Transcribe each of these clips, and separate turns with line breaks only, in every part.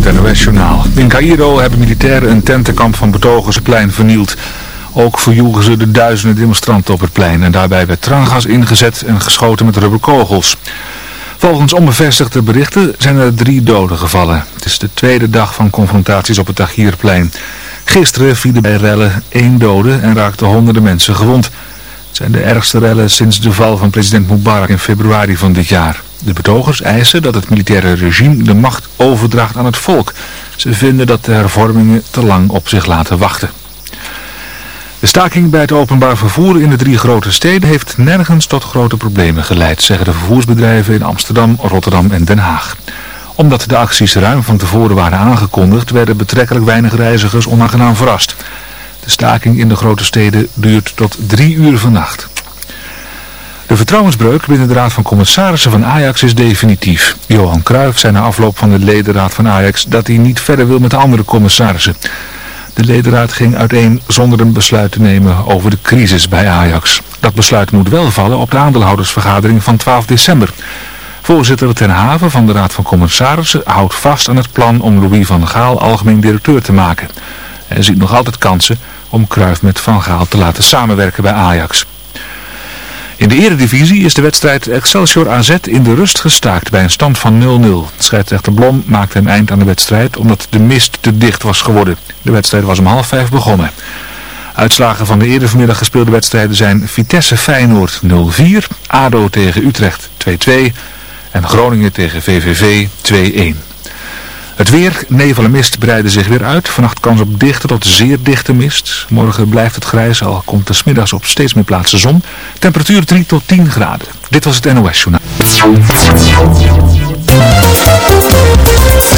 met. In Cairo hebben militairen een tentenkamp van betogers het plein vernield. Ook verjoegen ze de duizenden demonstranten op het plein. En daarbij werd traangas ingezet en geschoten met rubberkogels. Volgens onbevestigde berichten zijn er drie doden gevallen. Het is de tweede dag van confrontaties op het Tahrirplein. Gisteren vielen bij rellen één dode en raakten honderden mensen gewond. Het zijn de ergste rellen sinds de val van president Mubarak in februari van dit jaar. De betogers eisen dat het militaire regime de macht overdraagt aan het volk. Ze vinden dat de hervormingen te lang op zich laten wachten. De staking bij het openbaar vervoer in de drie grote steden heeft nergens tot grote problemen geleid, zeggen de vervoersbedrijven in Amsterdam, Rotterdam en Den Haag. Omdat de acties ruim van tevoren waren aangekondigd, werden betrekkelijk weinig reizigers onaangenaam verrast. De staking in de grote steden duurt tot drie uur vannacht. De vertrouwensbreuk binnen de Raad van Commissarissen van Ajax is definitief. Johan Cruijff zei na afloop van de ledenraad van Ajax dat hij niet verder wil met de andere commissarissen. De ledenraad ging uiteen zonder een besluit te nemen over de crisis bij Ajax. Dat besluit moet wel vallen op de aandeelhoudersvergadering van 12 december. Voorzitter Ten Haven van de Raad van Commissarissen houdt vast aan het plan om Louis van Gaal algemeen directeur te maken. Hij ziet nog altijd kansen om Cruijff met Van Gaal te laten samenwerken bij Ajax. In de eredivisie is de wedstrijd Excelsior AZ in de rust gestaakt bij een stand van 0-0. Scheidsrechter Blom maakte een eind aan de wedstrijd omdat de mist te dicht was geworden. De wedstrijd was om half vijf begonnen. Uitslagen van de eerder vanmiddag gespeelde wedstrijden zijn Vitesse Feyenoord 0-4, ADO tegen Utrecht 2-2 en Groningen tegen VVV 2-1. Het weer, nevel en mist breiden zich weer uit. Vannacht kans op dichte tot zeer dichte mist. Morgen blijft het grijs, al komt er smiddags op steeds meer plaatsen zon. Temperatuur 3 tot 10 graden. Dit was het NOS Journaal.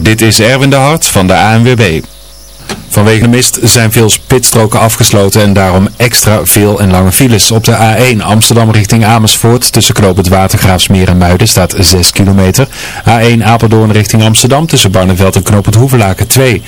Dit is Erwin de Hart van de ANWB. Vanwege de mist zijn veel spitsstroken afgesloten en daarom extra veel en lange files. Op de A1 Amsterdam richting Amersfoort tussen Knoop het Watergraafsmeer en Muiden staat 6 kilometer. A1 Apeldoorn richting Amsterdam tussen Barneveld en Knoop het Hoevelaken 2.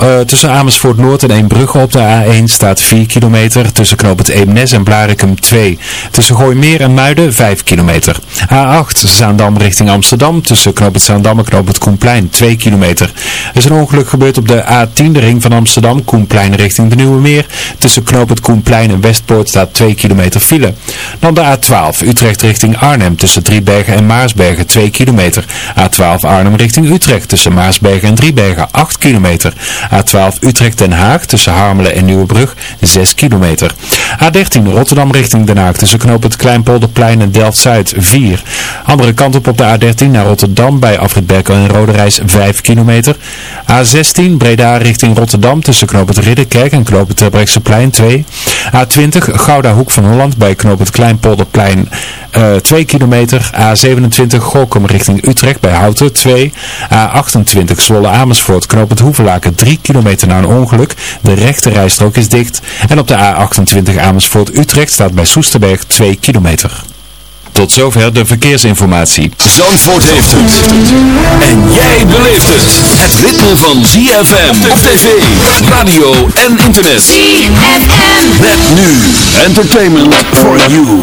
Uh, tussen Amersfoort Noord en Eembrugge op de A1 staat 4 kilometer. Tussen Knoop het Eemnes en Blarikum 2. Tussen Gooimeer en Muiden 5 kilometer. A8 Zaandam richting Amsterdam. Tussen Knoop het Zaandam en Knoop het Koenplein 2 kilometer. Er is een ongeluk gebeurd op de A10 de ring van Amsterdam. Koenplein richting de Nieuwe Meer. Tussen Knoop het Koenplein en Westpoort staat 2 kilometer file. Dan de A12 Utrecht richting Arnhem. Tussen Driebergen en Maarsbergen 2 kilometer. A12 Arnhem richting Utrecht. Tussen Maarsbergen en Driebergen 8 kilometer. A12 Utrecht-Den Haag tussen Harmelen en Nieuwebrug 6 kilometer. A13 Rotterdam richting Den Haag tussen knoop het Kleinpolderplein en Delft-Zuid 4. Andere kant op op de A13 naar Rotterdam bij Afrit Berkel en Roderijs 5 kilometer. A16 Breda richting Rotterdam tussen knoop het Ridderkerk en knoop het Terbrechtseplein 2. A20 Gouda Hoek van Holland bij knoop het Kleinpolderplein uh, 2 kilometer. A27 Gorkum richting Utrecht bij Houten 2. A28 Zwolle Amersfoort knoop het Hoevelaken 3 kilometer na een ongeluk. De rechte rijstrook is dicht. En op de A28 Amersfoort Utrecht staat bij Soesterberg 2 kilometer. Tot zover de verkeersinformatie.
Zandvoort heeft het. En jij beleeft het. Het ritme van ZFM op tv, radio en internet.
ZFM.
Met nu. Entertainment for you.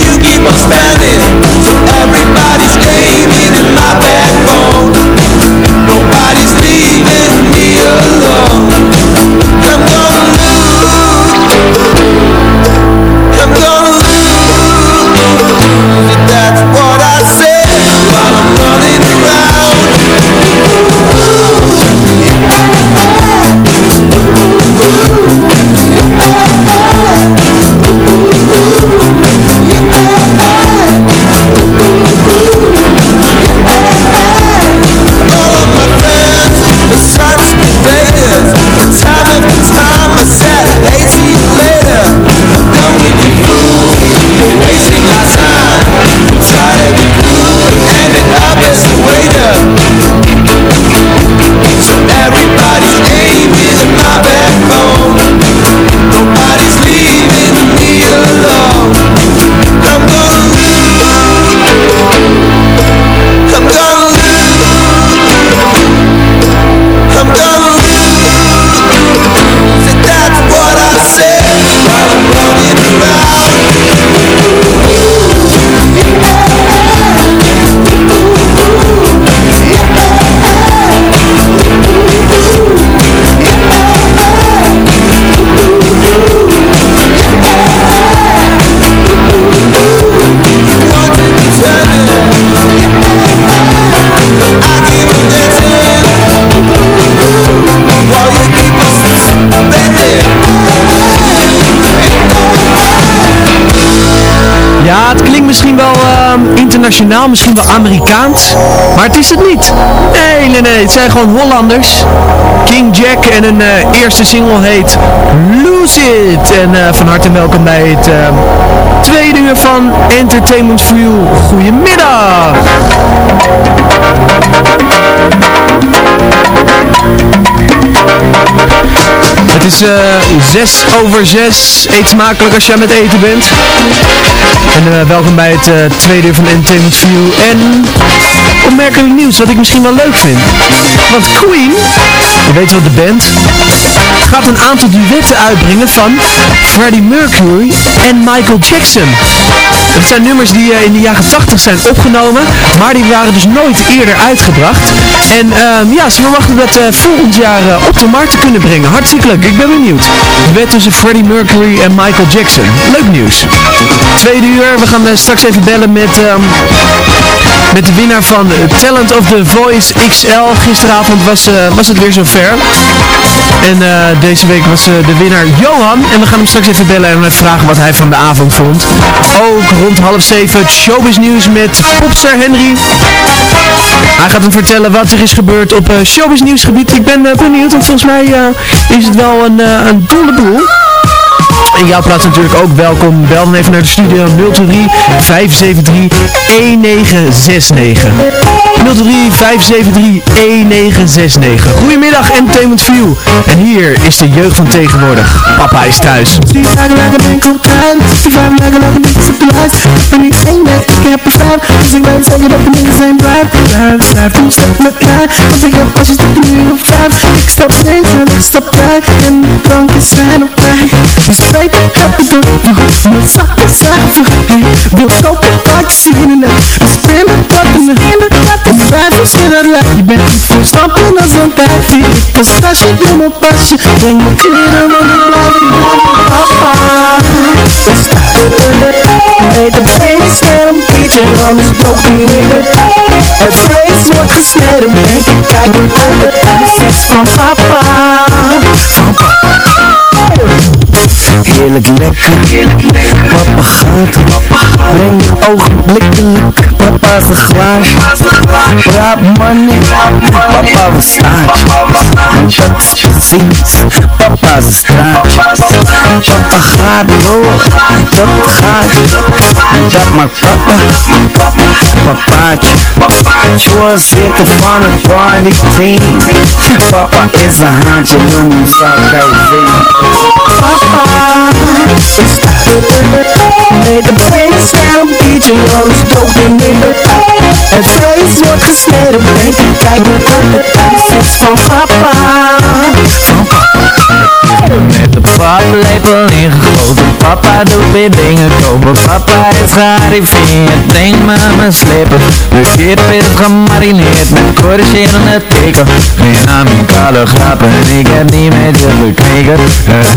you keep on spending internationaal, misschien wel Amerikaans. Maar het is het niet. Nee, nee, nee. Het zijn gewoon Hollanders. King Jack en een eh, eerste single heet Lose It. En eh, van harte welkom bij het ehm, tweede uur van Entertainment You. Goedemiddag. Is eh 6 over 6. Eet smakelijk als jij met eten bent. En eh, welkom bij het eh, tweede uur van Entertainment You. En opmerkelijk nieuws wat ik misschien wel leuk vind. Want Queen, je weet wel de band, gaat een aantal duetten uitbrengen van Freddie Mercury en Michael Jackson. Dat zijn nummers die eh, in de jaren 80 zijn opgenomen, maar die waren dus nooit eerder uitgebracht. En ehm, ja, ze verwachten dat eh, volgend jaar eh, op de markt te kunnen brengen. Hartstikke leuk, ik ben benieuwd. Duet tussen Freddie Mercury en Michael Jackson. Leuk nieuws. Tweede uur, we gaan straks even bellen met... ehm, met de winnaar van Talent of the Voice XL. Gisteravond was, eh, was het weer zover. En eh, deze week was eh, de winnaar Johan. En we gaan hem straks even bellen en vragen wat hij van de avond vond. Ook rond half zeven het showbiz nieuws met popster Henry. Hij gaat hem vertellen wat er is gebeurd op showbiz nieuwsgebied. Ik ben benieuwd, want volgens mij is het wel een, een boel. En jouw plaats natuurlijk ook welkom. Bel dan even naar de studio 023 573 1969. 023 573 1969. Goedemiddag Entertainment View. En hier is de jeugd van tegenwoordig. Papa is thuis.
Bent niet voor stappen als een taxi Dus als je doe mijn pasje. Breng me kleren want ik blijf niet papa. Hey, de baby scherm Pietje, anders broken Het vlees wordt gesneden Denk ik, kijk me aan de thuis van papa Van papa. Heerlijk lekker, papa gaat. Breng je ogenblikkelijk, papa zijn glaasje Raap money, papa we staat Dat is precies, papa zijn straatje Papa gaat door, dat gaat Dat maakt papa, papaatje Voorzitter van het party team Papa is een haantje, noem hem zaak Papa is de baby's gaan beetje alles dopen in de Het vlees wordt denk ik, kijk me op de thuis van papa. Van papa.
Met de paplepel ingegoten. Papa doet weer dingen kopen. Papa is gearriveerd. Denk me mijn slippen De kip is gemarineerd Met corrigerende teken Geen amicale grappen Ik heb niet met je gekeken.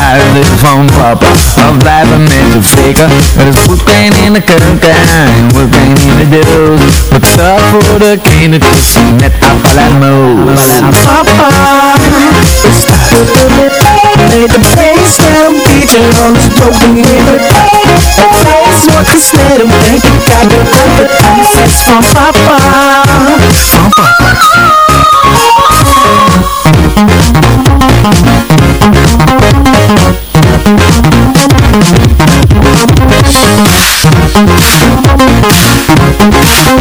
Het is van papa. We blijven met de flikken Er is voetpijn in de keuken En voetpijn in de Wat staat voor de kindertjes Met appel en moes
Papa is de baby's gaan beetje alles dopen in de Het vlees wordt gesneden, denk ik, op de thuis van papa. Papa
Down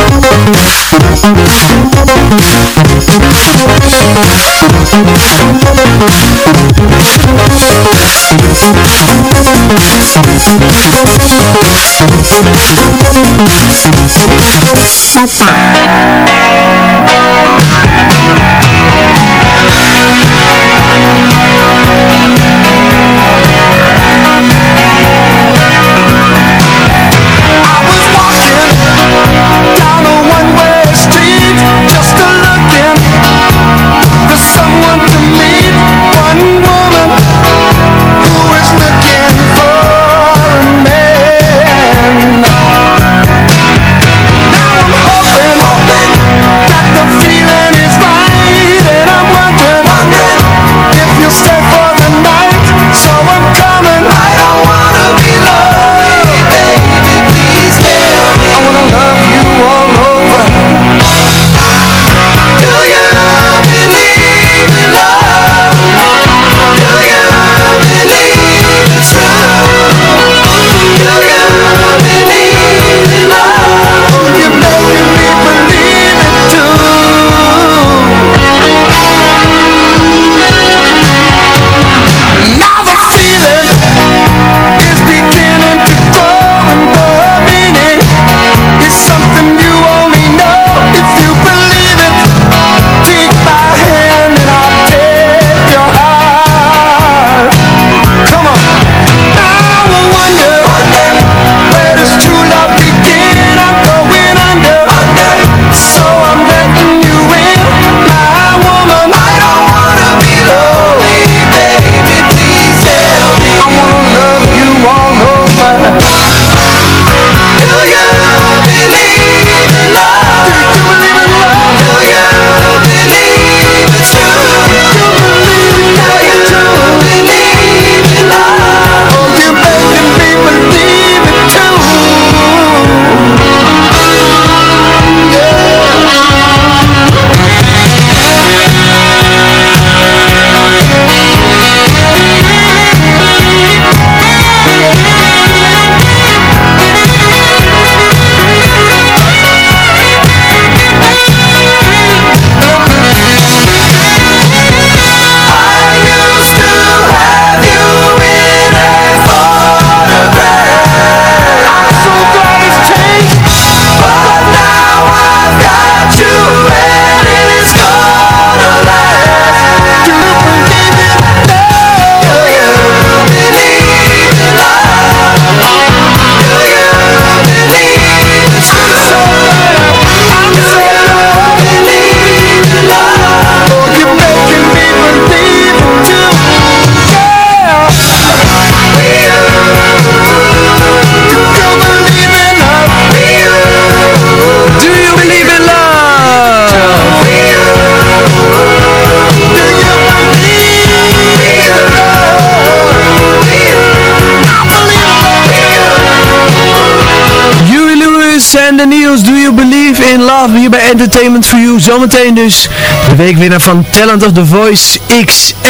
Sandy Niels, Do You Believe in Love? Hier bij Entertainment for You. Zometeen dus de weekwinnaar van Talent of the Voice XL.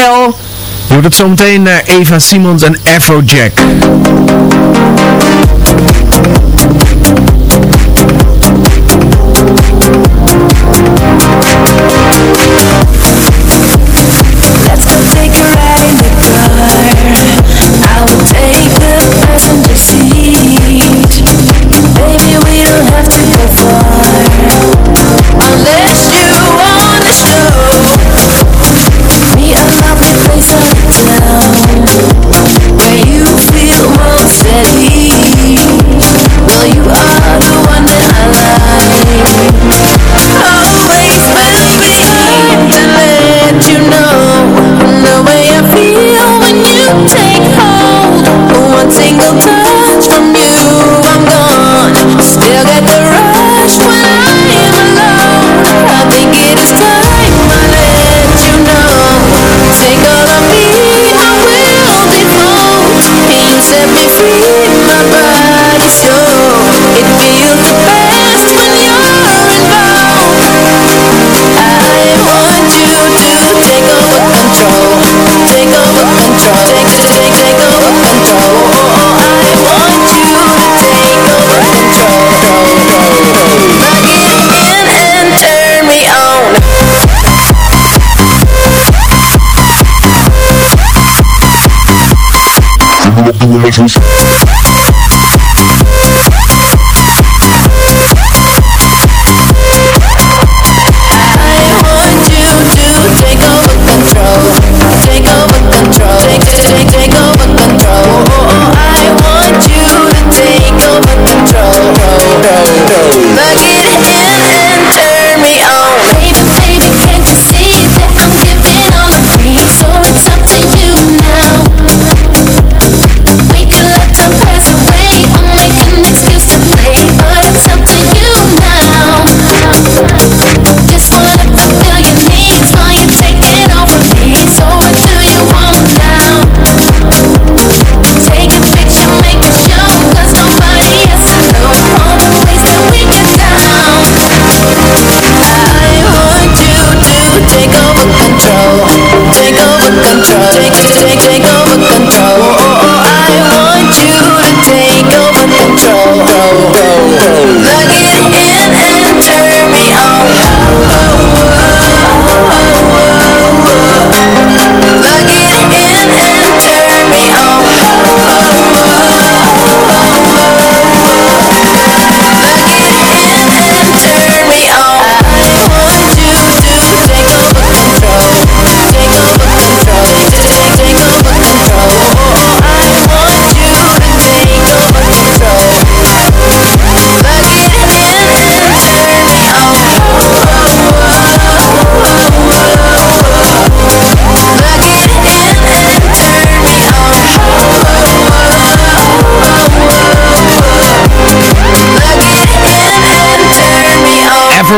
Je hoort het zometeen naar Eva Simons en Afrojack.
Let's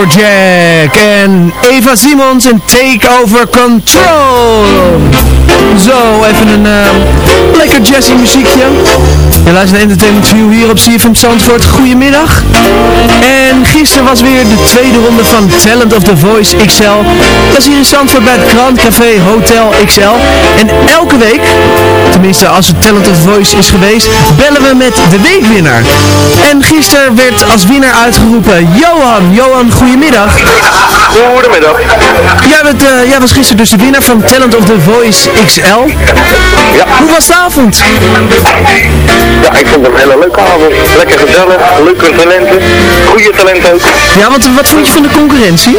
Afrojack en Eva Simons en Take Over Control. Zo, even een eh, lekker jazzy muziekje. Je luistert naar Entertainment View hier op CFM Zandvoort. Goedemiddag. En gisteren was weer de tweede ronde van Talent of the Voice XL. Dat is hier in Zandvoort bij het Grand Café Hotel XL. En elke week, tenminste als het Talent of the Voice is geweest, bellen we met de weekwinnaar. En gisteren werd als winnaar uitgeroepen Johan. Johan, goedemiddag.
Goedemiddag.
Jij, bent, eh, jij was gisteren dus de winnaar van Talent of the Voice XL.
Ja.
Hoe was de avond?
Ja, ik vond het een hele leuke avond. Lekker gezellig, leuke talenten, goede talenten ook.
Ja, want wat vond je van de concurrentie?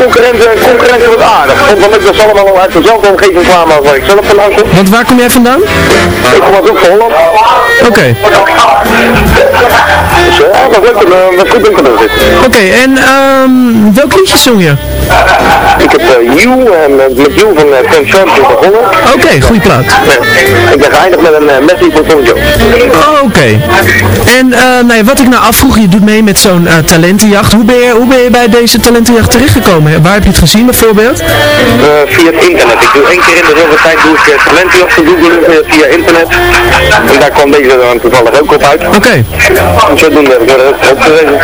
Concurrenten, concurrenten wat aardig. Ik vond ik dat ze allemaal al uit dezelfde omgeving kwamen als waar ik zelf vandaan kom.
Want waar kom jij vandaan?
Ik kom uit ook van Holland.
Oké.
Dus eh, ja, dat eh, goed.
Oké, en ehm welk liedje zong je?
Ik heb uh, You en uh, met You van uh, George begonnen.
Oké, goede plaat.
Ja, ik ben geëindigd met een uh, Messi van Tom Jones.
Oh, Oké. En eh, nou ja, wat ik nou afvroeg, je doet mee met zo'n eh, talentenjacht. Hoe ben, je, hoe ben je bij deze talentenjacht terechtgekomen? Waar heb je het gezien bijvoorbeeld?
Eh, via het internet. Ik doe één keer in de zoveel tijd doe ik talenten op te googlen eh, via internet. En daar kwam deze dan toevallig ook op uit.
Oké,
En zodoende heb ik er ook op gewezen.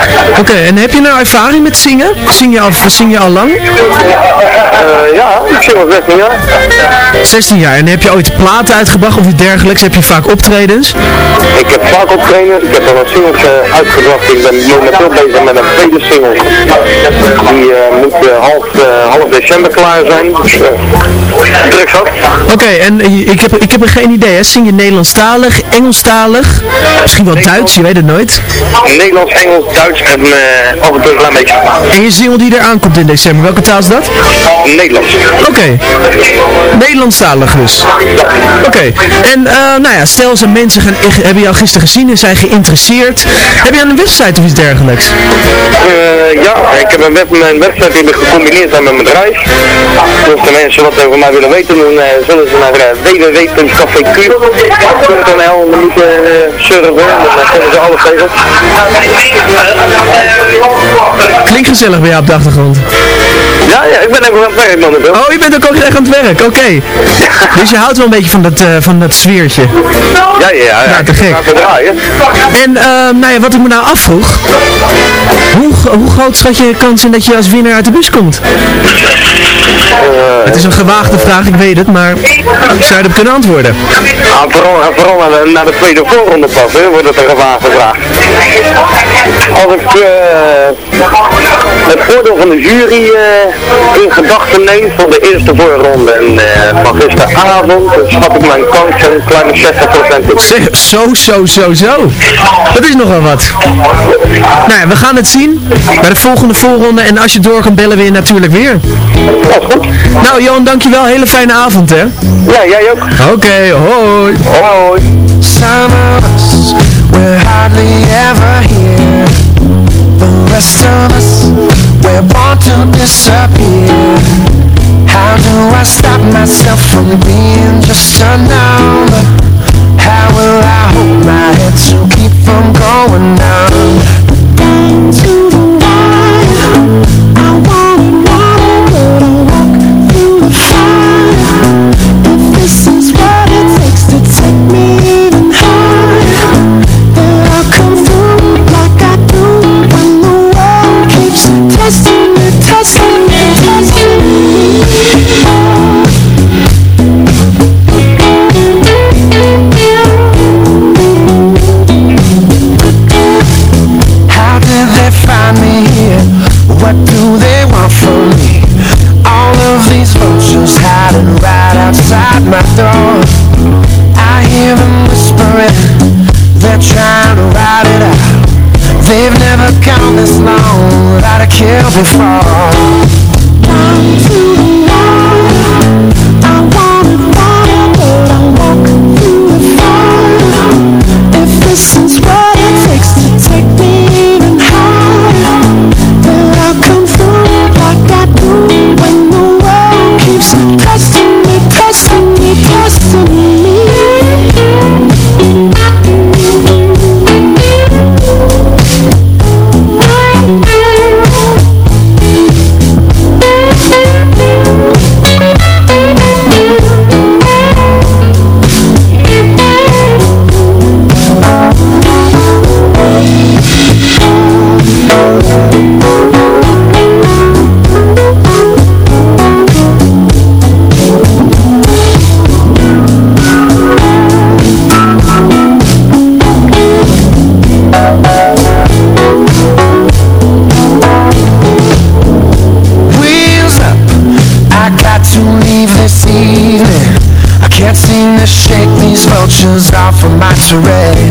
oké. En heb je nou ervaring met zingen? Zing je al, zing je al lang?
Eh, ja, ik zing al 16 jaar.
16 jaar. En heb je ooit platen uitgebracht of iets dergelijks? Heb je vaak optredens?
Ik heb vaak opgetreden, ik heb al een singles eh, uitgebracht. Ik ben momenteel bezig met een tweede single. Die eh, moet eh, half, eh, half december klaar zijn. Dus eh, druk zat.
Oké, en eh, ik heb, ik heb er geen idee, hè? Zing je Nederlandstalig, Engelstalig? Misschien wel Duits, je weet het nooit.
Nederlands, Engels, Duits en eh, af en toe een klein beetje
En je single die eraan komt in december, welke taal is dat?
Nederlands.
Oké, Nederlandstalig dus. Oké, en eh, nou ja, stel ze mensen gaan, hebben jou gisteren gezien en zijn geïnteresseerd. Heb je aan een website of iets dergelijks?
Eh, ja, ik heb een web, mijn website ik gecombineerd aan mijn bedrijf. Dus de mensen wat over mij willen weten, dan eh, zullen ze naar uh, www.cafeq.nl moeten uh, surfen en dan kunnen ze alles tegen.
Klinkt gezellig bij jou op de achtergrond.
Ja, ja, ik ben even aan het werk momenteel.
Oh, je bent ook ook echt aan het werk, oké. Dus je houdt wel een beetje van dat, eh, van dat sfeertje.
Ja, ja, ja. ja.
Nou, te gek. En ehm, nou ja, wat ik me nou afvroeg, hoe, hoe groot schat je de kans in dat je als winnaar uit de bus komt? het is een gewaagde vraag, ik weet het, maar zou je erop kunnen antwoorden?
Ah, vooral, vooral naar, de, naar de tweede voorronde pas, hè, wordt het een gewaagde vraag. Als ik eh, het voordeel van de jury eh, in gedachten neem van de eerste voorronde en eh, van gisteravond, dan schat ik mijn kans een kleine 60% op.
Zeg, zo, zo, zo, zo. Dat is nogal wat. Nou ja, we gaan het zien bij de volgende voorronde en als je door kan bellen we je natuurlijk weer.
Dat is goed.
Nou Johan, dankjewel. Hele fijne avond hè.
Ja, jij ook.
Oké, hoi.
Hoi.
Some of us, we're hardly ever here. The rest of us, we're born to disappear. How do I stop myself from being just a number? How will I hold my head to keep from going down? They've never gone this long without a kill before. Down to to
red.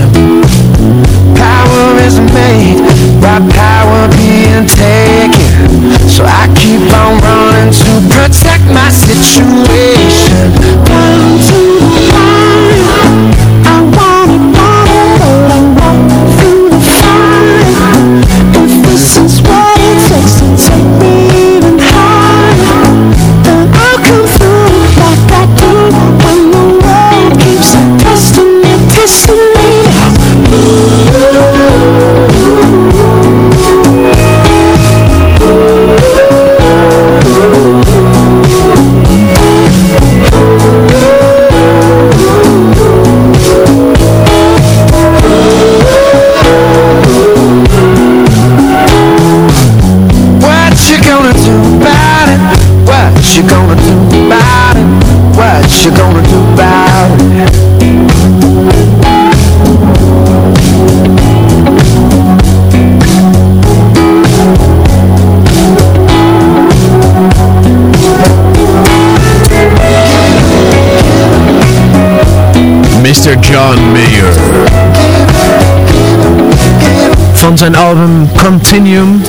Zijn album Continuum.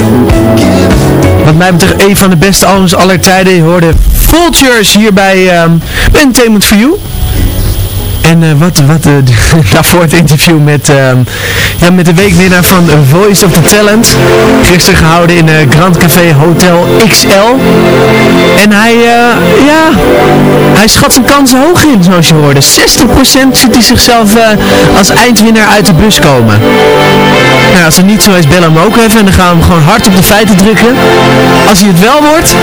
Wat mij betreft een van de beste albums aller tijden. Hoorde Vultures hier bij um, Entertainment for You. En uh, wat, wat uh, daarvoor het interview met, uh, ja, met de weekwinnaar van Voice of the Talent. Gisteren gehouden in Grand Café Hotel XL. En hij, ja, hij schat zijn kansen hoog in, zoals je hoorde. 60% ziet hij zichzelf als eindwinnaar uit de bus komen. Nou, als het niet zo is, bel hem ook even en dan gaan we hem gewoon hard op de feiten drukken. Als hij het wel wordt,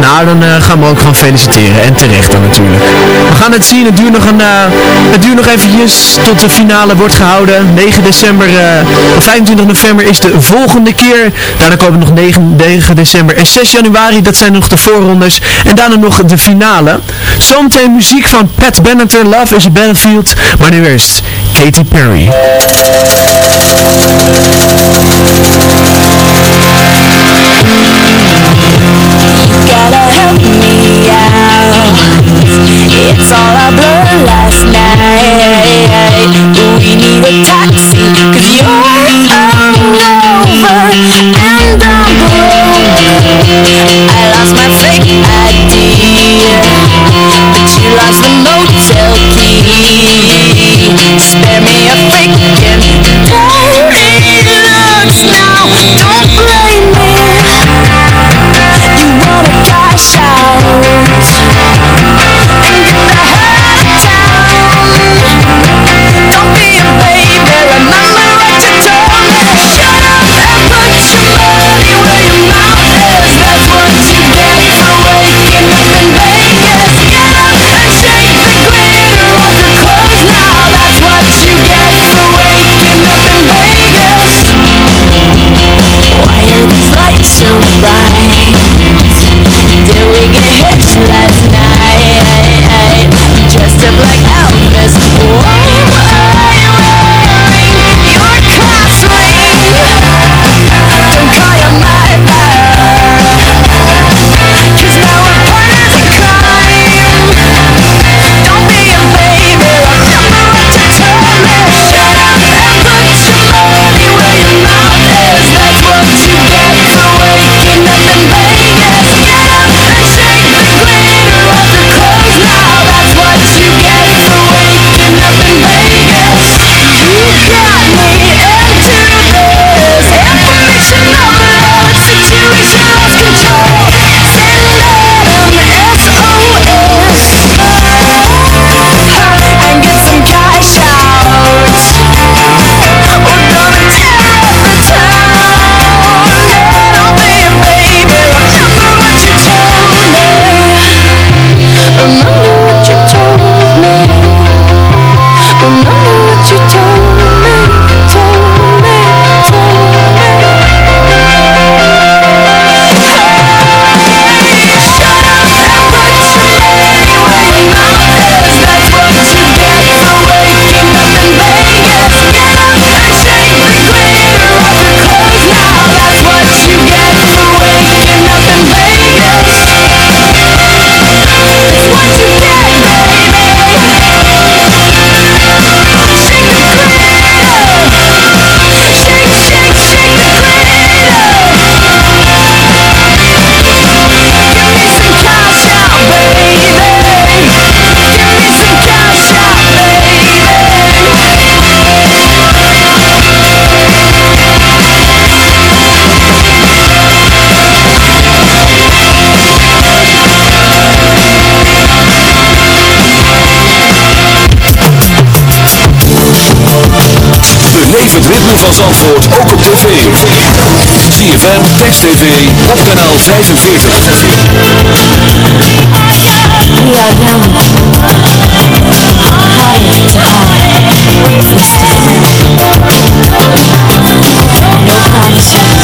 nou, dan gaan we ook gewoon feliciteren. En terecht dan natuurlijk. We gaan het zien, het duurt nog een het duurt nog eventjes tot de finale wordt gehouden. 9 december, uh, 25 november is de volgende keer. Daarna komen nog 9, 9 december en 6 januari. Dat zijn nog de voorrondes. En daarna nog de finale. Zometeen muziek van Pat Benatar, Love is a Battlefield. Maar nu eerst Katy Perry.
gotta help me out It's all a blur last night We need a taxi Cause you're
tv. ZFM, Text TV, op kanaal 45.
We are young, heart to heart, twisted. No promises,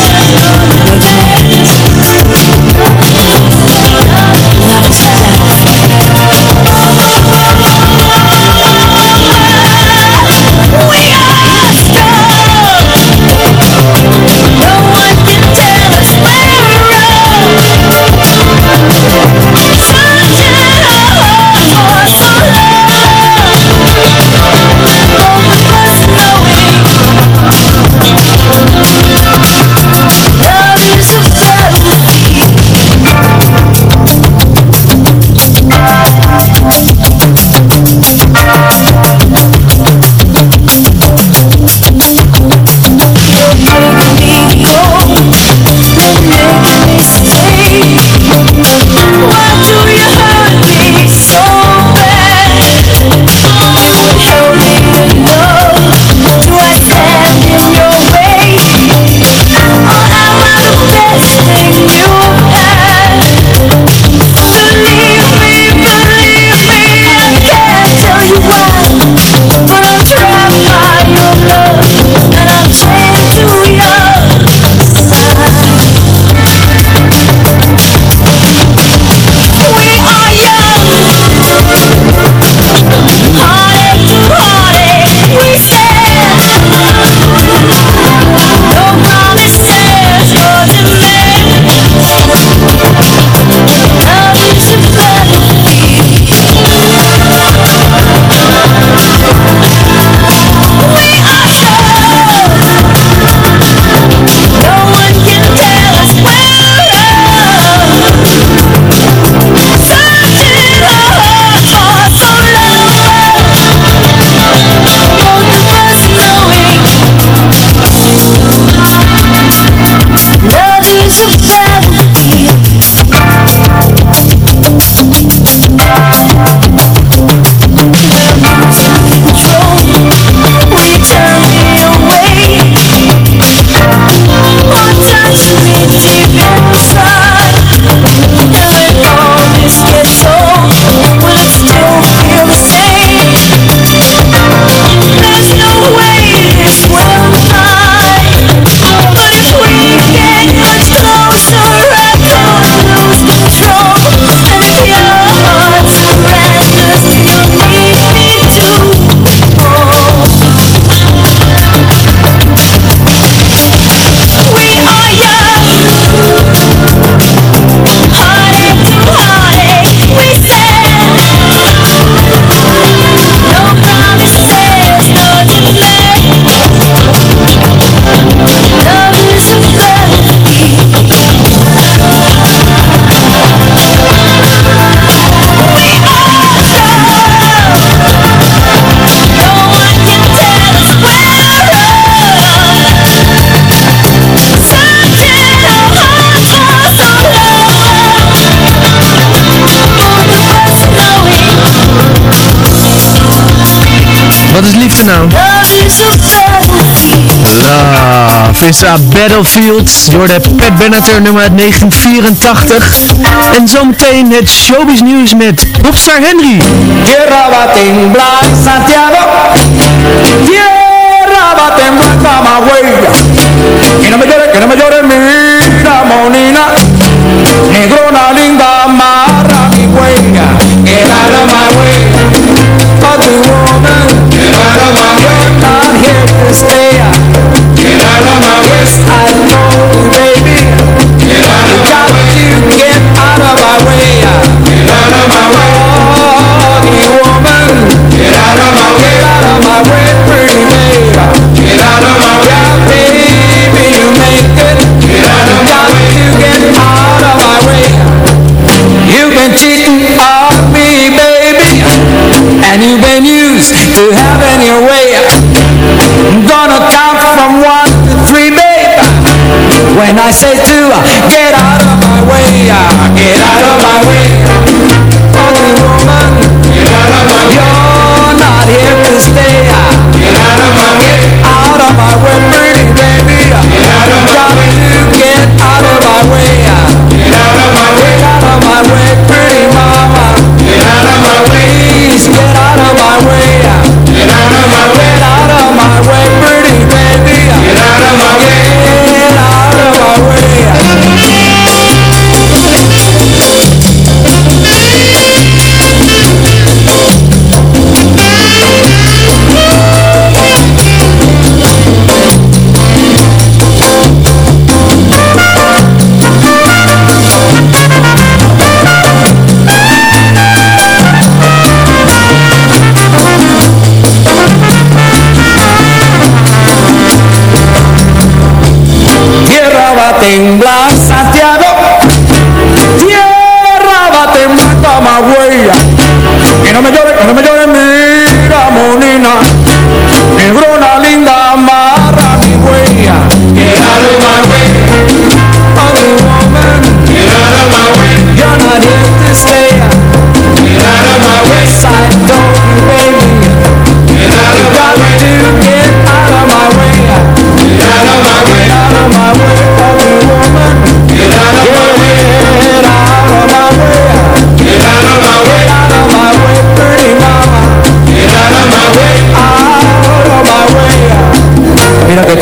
nou? Love is a battlefield. Je hoorde Pat Benatar nummer uit 1984. En zometeen het showbiz nieuws met Popstar Henry.
Tierra va temblar Santiago Tierra va temblar Camagüey Que no me llore, que no me llore Mira monina Negrona linda Amarra stay Get out of my way I you baby. Get out of my way Get out of my way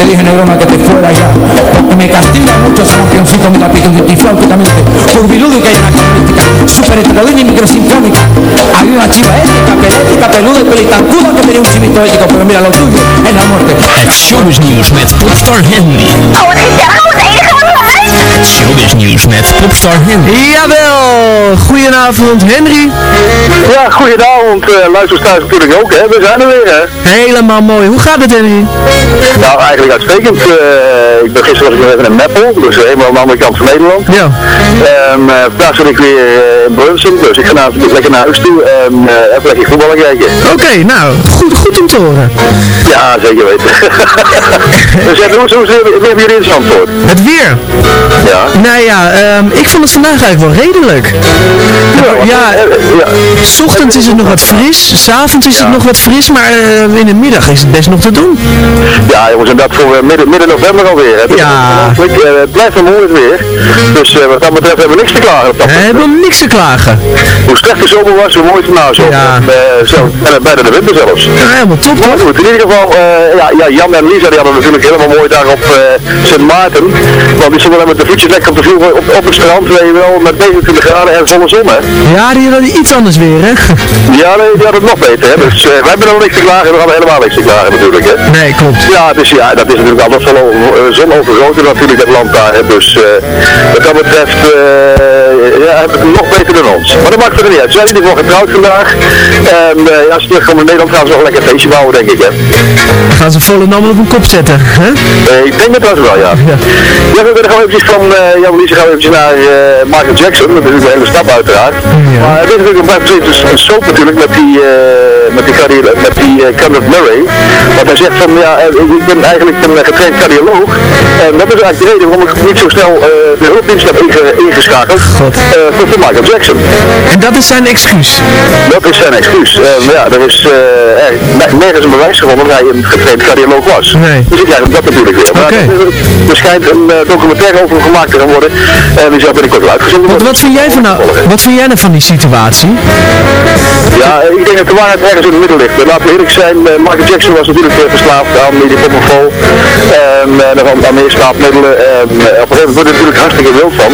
te dije negrona que te fuera ya Porque me castiga mucho ese campeoncito Mira piquitito auténticamente Turbilúdica y anacronística Super heterodina y microsinfónica Había una chiva ética, pelética, peluda y pelitancuda Que tenía un chivito ético Pero mira lo tuyo es la muerte.
Het showbiz nieuws met Popstar Henry.
Oh, nog is.
Het showbiz nieuws met Popstar Henry.
Jawel, goedenavond Henry.
Ja, goedenavond. Uh, luisteraars thuis natuurlijk ook, hè. We zijn er weer, hè.
Helemaal mooi. Hoe gaat het Henry?
Nou, eigenlijk uitstekend. Eh, ik ben gisteren was ik nog even in Meppel, dus helemaal aan de andere kant van Nederland.
Ja.
Um, uh, vandaag zit ik weer uh, in Brunsum, dus ik ga nou lekker naar huis toe en uh, even lekker voetballen kijken.
Oké, nou, goed, goed om te horen.
Ja, zeker weten. dus ja, hoe, hoe, hoe hebben jullie in Zandvoort?
Het weer?
Ja.
Nou ja, um, ik vond het vandaag eigenlijk wel redelijk. Ja, ja, s ochtends is het nog wat fris, s'avonds is het nog wat fris, maar uh, in de middag is het best nog te doen.
Ja jongens, en dat voor uh, midden, midden november alweer. Hè.
Ja.
Uh, het blijft een mooi weer. Dus wat dat betreft hebben we niks te klagen. Op dat
we hebben niks te klagen.
Hoe slecht de zomer was, hoe mooi het nou zo.
Ja.
zo bijna de winter zelfs.
Ja, helemaal top?
Goed, in ieder geval, ja, ja, Jan en Lisa die hadden natuurlijk helemaal mooi daar op Sint Maarten. Want die stonden met de fietsjes lekker op de vloer op, op het strand, weet je wel, met 29 graden en volle zon hè.
Ja, die hadden iets anders weer hè.
Ja, nee, die hadden het nog beter hè. Dus wij hebben nog niks te klagen, we hadden helemaal niks te klagen natuurlijk hè.
Nee, klopt.
Ja, dus ja, dat is natuurlijk alles van zon overgoten natuurlijk het land daar hè. Dus wat dat betreft, ja, hebben het nog beter dan ons. Maar dat maakt er niet uit. Ze zijn in ieder geval getrouwd vandaag. En ja, als ze terugkomen in Nederland gaan ze nog een lekker feestje bouwen denk ik hè.
Dan gaan ze volle namen op hun kop zetten, hè?
ik denk het trouwens wel, ja. Ja, ja we gaan eventjes van, uh, Jan Lies gaan we eventjes naar uh, Michael Jackson. Dat is natuurlijk een hele stap uiteraard. Ja. Maar het is natuurlijk een, dus een soap natuurlijk met die, uh, met die, met die uh, Kenneth Murray. Want hij zegt van, ja, ik ben eigenlijk een getraind cardioloog. En dat is eigenlijk de reden waarom ik niet zo snel de hulpdienst heb inge- ingeschakeld
God.
Eh, voor, Michael Jackson.
En dat is zijn excuus.
Dat is zijn excuus. Eh, ja, er is eh, er- ne- nergens een bewijs gevonden dat hij een getraind cardioloog was.
Nee.
Dus ik krijg dat natuurlijk weer. Maar
Oké.
er, schijnt een eh, documentaire over gemaakt te gaan worden. En die zal binnenkort wel uitgezonden
Wat,
worden.
wat, vind jij van nou, wat vind jij nou van die situatie?
Ja, eh, ik denk dat de waarheid ergens in het midden ligt. Laten we eerlijk zijn, eh, Michael Jackson was natuurlijk eh, verslaafd aan die propofol en eh, nog aan, aan meer slaapmiddelen. En eh, op een gegeven moment wordt er natuurlijk hartstikke wild van.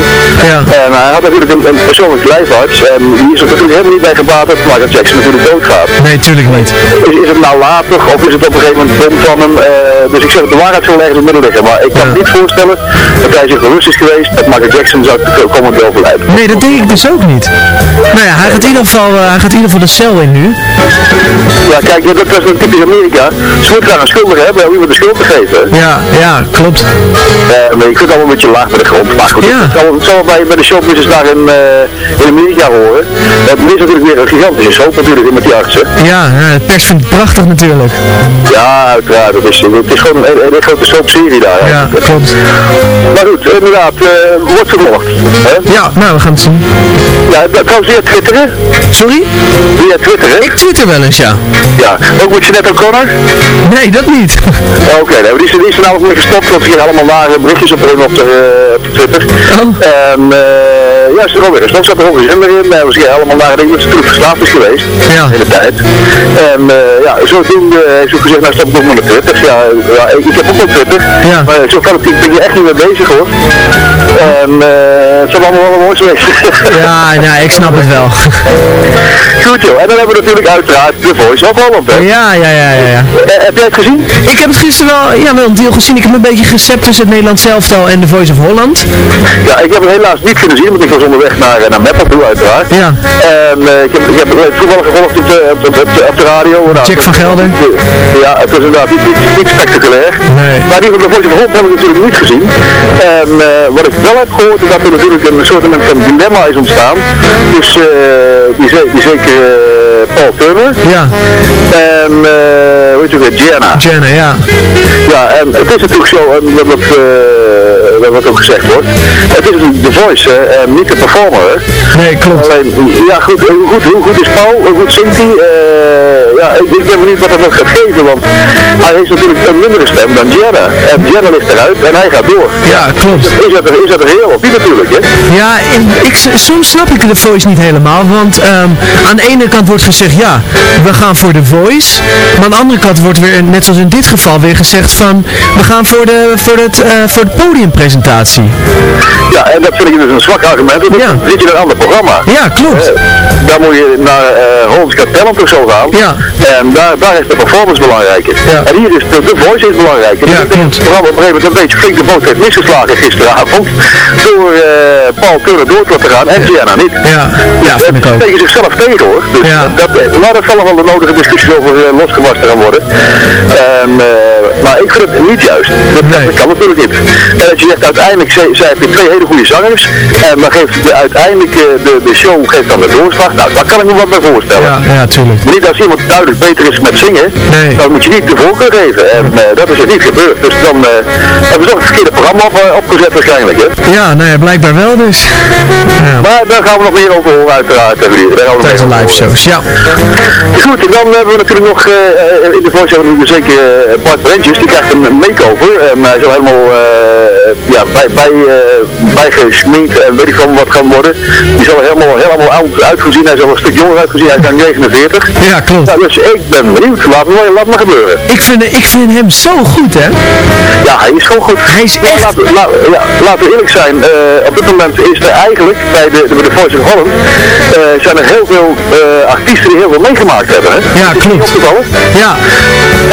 Ja.
En hij had natuurlijk een, een persoonlijk lijfarts en die is er natuurlijk helemaal niet bij gebaat dat Michael Jackson natuurlijk doodgaat.
Nee, tuurlijk niet.
Is, is het nalatig of is het op een gegeven moment dom van hem? Eh, dus ik zeg dat de waarheid zal ergens in het midden liggen. Maar ik kan me niet voorstellen dat hij zich bewust is geweest dat Michael Jackson zou komen te overlijden.
Nee, dat denk ik dus ook niet. Nou ja, hij gaat in ieder geval, eh, hij gaat in ieder geval de cel in nu.
Ja, kijk, dat is een typisch Amerika. Ze moeten daar een schuldige hebben om iemand de schuld te geven.
Ja, ja, klopt.
Eh, maar je kunt allemaal een beetje laag bij de grond. Maar goed,
Ja.
het zal, bij, bij de showbusiness daar in, eh, in Amerika horen. Het is natuurlijk weer een gigantische soap natuurlijk met die artsen.
Ja, het pers vindt het prachtig natuurlijk.
Ja, uiteraard. Het is, het is gewoon een, een grote soapserie daar.
Ja, klopt.
Maar goed, inderdaad, eh wordt vermoord.
Ja, nou, we gaan het zien.
Ja, dat trouwens via Twitter, hè?
Sorry?
Via Twitter, hè?
Ik twitter wel eens, ja.
Ja, ook met Jeanette O'Connor?
Nee, dat niet.
Oké, nee, maar die is, die is er namelijk mee gestopt, want gingen allemaal nare berichtjes op hem op de, eh, de Twitter.
Oh.
En eh, ja, ze alweer gestopt, ze had er ook een in, en ze gingen allemaal nare dingen, omdat ze verslaafd is geweest
Ja.
in de tijd. En eh, ja, zodoende heeft ze gezegd, nou stop ik ook met Twitter. Ja, ja ik, ik heb ook wel Twitter,
Ja.
maar zo fanatiek ben je echt niet mee bezig hoor. En eh, het zijn allemaal wel geweest.
Ja, nou, ik snap het wel.
Goed joh, en dan hebben we natuurlijk uiteraard The Voice of Holland. Hè.
Ja, ja, ja, ja, ja.
Eh, heb jij het gezien?
Ik heb het gisteren wel, ja, wel een deel gezien. Ik heb een beetje gecept tussen het Nederlands elftal en The Voice of Holland.
Ja, ik heb het helaas niet kunnen zien, want ik was onderweg naar, naar Meppel toe uiteraard.
Ja.
En eh, ik heb, ik heb het voetbal gevolgd op de, op, de- op de, de radio. Nou,
Jack van Gelder.
Ja, het was inderdaad niet, niet, niet spectaculair.
Nee.
Maar die van de Voice of Holland heb ik natuurlijk niet gezien. En eh, wat ik wel heb gehoord is dat er natuurlijk een soort van dilemma is ontstaan. Dus die, die zeker eh, Paul Turner
Ja,
en hoe heet je weer, Gianna.
Jenna, ja.
Ja, en het is natuurlijk zo, en dat wat, eh, wat ook gezegd wordt, het is de voice, hè, en niet de performer. hè.
Nee, klopt.
Alleen, ja goed, hoe goed, hoe goed is Paul, hoe goed zingt hij? Eh, ja, ik, ben benieuwd wat dat nog gaat geven, want hij heeft natuurlijk een mindere stem dan Jenna. En Jenna ligt eruit en hij gaat door.
Ja, klopt.
Is dat, er- is dat er heel op die natuurlijk, hè?
Ja, ik, soms snap ik de Voice niet helemaal, want ehm, aan de ene kant wordt gezegd, ja, we gaan voor de Voice, maar aan de andere kant wordt weer, net zoals in dit geval, weer gezegd van, we gaan voor de, voor het, eh, voor de podiumpresentatie.
Ja, en dat vind ik dus een zwak argument, want
Ja.
dan zit je in een ander programma.
Ja, klopt.
Eh, dan moet je naar uh, Holland's Got Talent of zo gaan.
Ja.
En daar, daar is de performance belangrijker.
Ja.
En hier is de, de voice is belangrijker.
Ja,
Dus
klopt.
programma op een gegeven moment een beetje flink de boot heeft misgeslagen gisteravond. Door eh, Paul Turner door te laten gaan en Gianna niet.
Ja, ja, vind ik ook.
Tegen zichzelf tegen hoor. Dus
Ja.
dat, eh, maar dat zal wel de nodige discussie over uh, losgebarsten gaan worden. En, eh, maar ik vind het niet juist. Dat,
Nee.
dat kan natuurlijk niet. En dat je zegt uiteindelijk, zij, zij heeft twee hele goede zangers. En dan geeft de, uiteindelijk eh, de, de show geeft dan de doorslag. Nou, daar kan ik me wat bij voorstellen.
Ja, ja, tuurlijk.
Niet als iemand duidelijk beter is met zingen,
Nee.
dan moet je niet de voorkeur geven. En eh, dat is er niet gebeurd. Dus dan eh, hebben ze toch het verkeerde programma op, eh, opgezet waarschijnlijk. Hè?
Ja, nou ja, blijkbaar wel dus. Ja,
Maar daar gaan we nog meer over horen uiteraard.
tijdens de live shows, ja.
Goed, en dan hebben we natuurlijk nog in de we zeker Bart Brentjes, die krijgt een makeover. En hij is al helemaal ja, bij, bij, bijgesminkt en weet ik van wat gaan worden. Die zal er helemaal, helemaal oud uitgezien, hij zal een stuk jonger uitgezien, hij is dan 49.
Ja, klopt.
Nou, dus ik ben benieuwd, laat maar, laat maar gebeuren.
Ik vind, ik vind hem zo goed, hè.
Ja, hij is gewoon goed.
Hij is
Maar
echt...
Laten, la, ja, laten we eerlijk zijn, eh, op dit moment is er eigenlijk bij de, bij de Voice of Holland eh, zijn er heel veel eh, artiesten die heel veel meegemaakt hebben. Hè?
Ja,
is
klopt. Ja,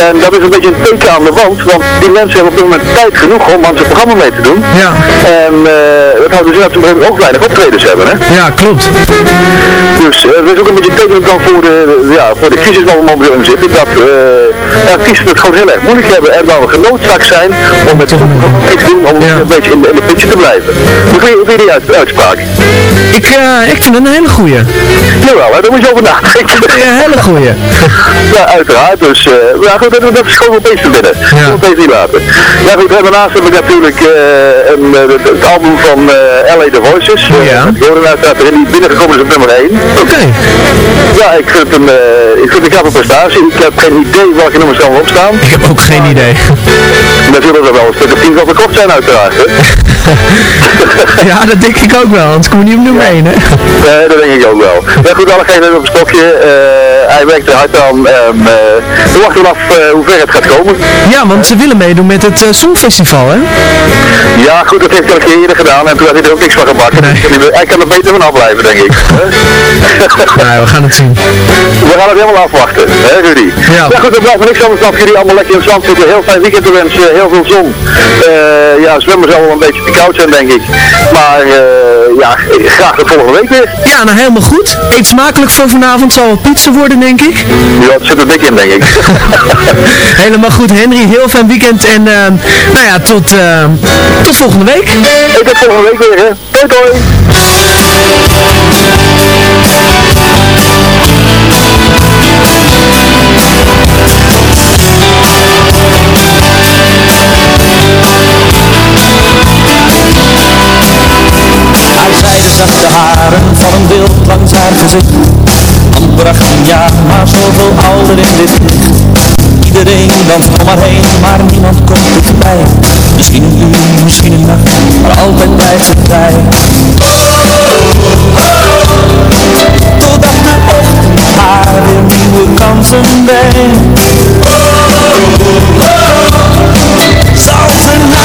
En dat is een beetje een teken aan de wand, want die mensen hebben op dit moment tijd genoeg om aan zijn programma mee te doen.
ja,
En dat houdt dus in dat ze op een ook weinig optredens hebben. Hè?
ja, klopt.
Dus dat is ook een beetje teken dan voor de, ja, voor de crisis waar we momenteel in zitten, dat eh, artiesten het gewoon heel erg moeilijk hebben en dan genoodzaakt zijn om het te doen om
Ja.
een beetje in de, in de picture te blijven. Hoe vind je, hoe vind je die uit- uitspraak?
Ik, eh, ik vind het een hele goeie.
Jawel, hè, daar moet je over nadenken.
Een hele goeie.
Ja, uiteraard. Dus eh ja, goed, dat, dat is gewoon opeens te binnen.
Ja.
Opeens niet laten. Ja goed, en daarnaast heb ik natuurlijk een, het, het album van, LA The Voices. eh,
Ja.
Met Gordon uiteraard binnengekomen is op nummer 1.
Oké.
Ja, ik vind het eh, ik vind het een knappe prestatie. Ik heb geen idee welke nummers er allemaal op staan.
Ik heb ook geen idee.
Natuurlijk er wel een stuk of tien van verkocht zijn uiteraard. Hè.
ja, dat denk ik ook wel, anders kom je niet op nummer 1, hè?
Nee, dat denk ik ook wel. Ja goed, alle geen op een stokje. Eh, hij werkt er hard aan. Eh, we wachten af eh, hoe ver het gaat komen.
Ja, want ze willen meedoen met het eh, Songfestival, hè?
Ja goed, dat heeft hij al een keer eerder gedaan en toen had hij er ook niks van gebakken.
Nee.
Dus hij kan er- er beter van afblijven, denk ik.
Nee, we gaan het zien.
We gaan het helemaal afwachten, hè Rudy?
Ja.
goed, er blijft niks anders dan jullie allemaal lekker in het zand zitten. Heel fijn weekend te wensen, heel veel zon. Eh, ja, zwemmen zal wel een beetje te koud zijn, denk ik. Maar eh, ja, graag de volgende week weer.
Ja, nou helemaal goed. Eet smakelijk voor vanavond, zal wel pizza worden, denk ik.
Ja, het zit er dik in, denk ik.
Helemaal goed, Henry. Heel fijn weekend en eh, nou ja, tot, eh, tot volgende week.
ik tot volgende week weer, hè. Doei, doei.
Een langs haar gezicht. Amper 18 jaar, maar zoveel ouder in dit licht Iedereen danst om haar heen, maar niemand komt dichterbij Misschien een uur, misschien een nacht, maar altijd blijft het bij Totdat de ochtend haar weer nieuwe kansen brengt Zal ze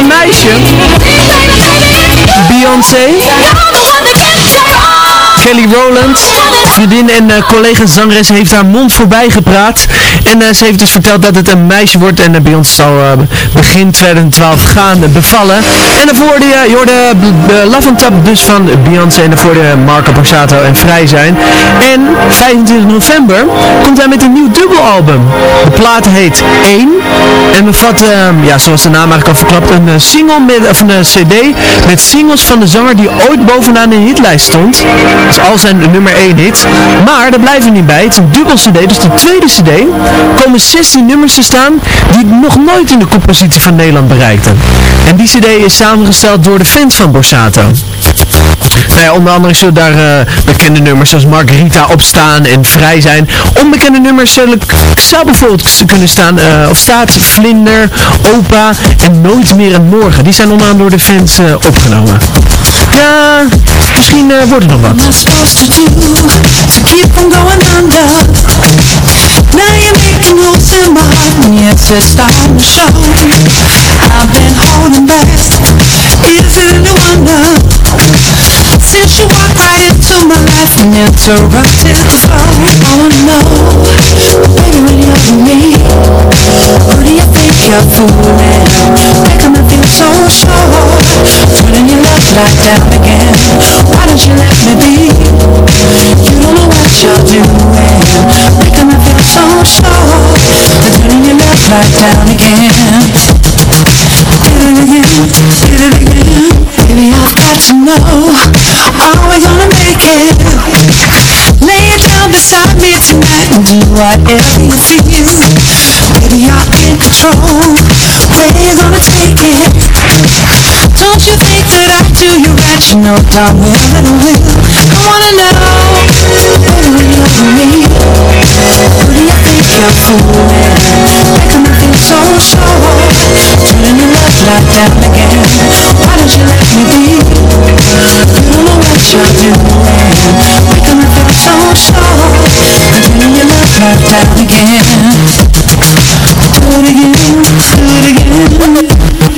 een
meisje. Beyoncé. Kelly Rowland, en eh, collega zangeres, heeft haar mond voorbij gepraat. En eh, ze heeft dus verteld dat het een meisje wordt en uh, Beyoncé zal eh, begin 2012 gaan bevallen. En daarvoor de, je de Love dus van Beyoncé en daarvoor de Marco Borsato en Vrij zijn. En 25 november komt hij met een nieuw dubbelalbum. De plaat heet 1 en bevat, ehm, ja, zoals de naam eigenlijk al verklapt, een eh, single met, een eh, cd met singles van de zanger die ooit bovenaan de hitlijst stond. Is al zijn nummer 1 hit. Maar daar blijven we niet bij. Het is een dubbel cd, dus de tweede cd komen 16 nummers te staan die nog nooit in de koppositie van Nederland bereikten. En die cd is samengesteld door de fans van Borsato. Nou ja, onder andere zullen daar eh, bekende nummers zoals Margarita op staan en vrij zijn. Onbekende nummers zullen, zou bijvoorbeeld kunnen staan, eh, of staat Vlinder, Opa en Nooit meer een morgen. Die zijn onder andere door de fans eh, opgenomen. Ja, misschien eh, wordt er nog wat.
Since you walked into my life And interrupted the flow. Wanna know Baby, you're with me Who do you think you're fooling so sure Turning your love light down again? Why don't you let me be? You don't know what you're doing. Making me feel so sure And turning your love light down again? Did it again, did it again. Baby, I've got to know Are we gonna make it? Lay it down beside me tonight And do whatever you feel. Baby, you're in control You gonna take it? Don't you think that I do you right? You well that I will I wanna know when you're with me Who do you think you're fooling? Making me feel so sure Turning your love light down again Why don't you let me be? You don't know what you're doing Making me feel so sure Turning your love light down again Do it again, do it again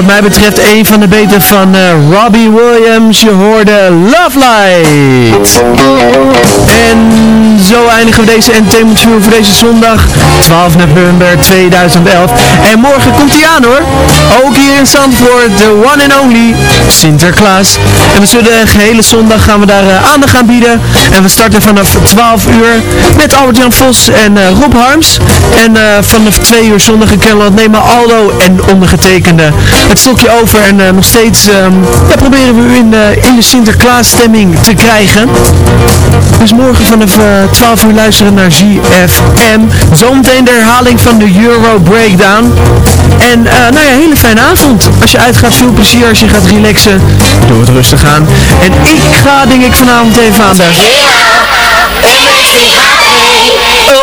wat mij betreft een van de beter van eh, Robbie Williams. Je hoorde Love Light. En zo eindigen we deze Entertainment View voor deze zondag, 12 november 2011. En morgen komt hij aan hoor. Ook hier in Zandvoort, de one and only Sinterklaas. En we zullen de gehele zondag gaan we daar uh, aandacht aan bieden. En we starten vanaf 12 uur met Albert-Jan Vos en uh, Rob Harms. En vanaf 2 uur zondag in Kenneland nemen Aldo en ondergetekende het stokje over. En nog steeds ja, proberen we u in de, in de Sinterklaas stemming te krijgen. Dus morgen vanaf 12 uur luisteren naar ZFM. Zometeen de herhaling van de Euro Breakdown. En nou ja, hele fijne avond. Als je uitgaat, veel plezier. Als je gaat relaxen, doe het rustig aan. En ik ga denk ik vanavond even aan de...
so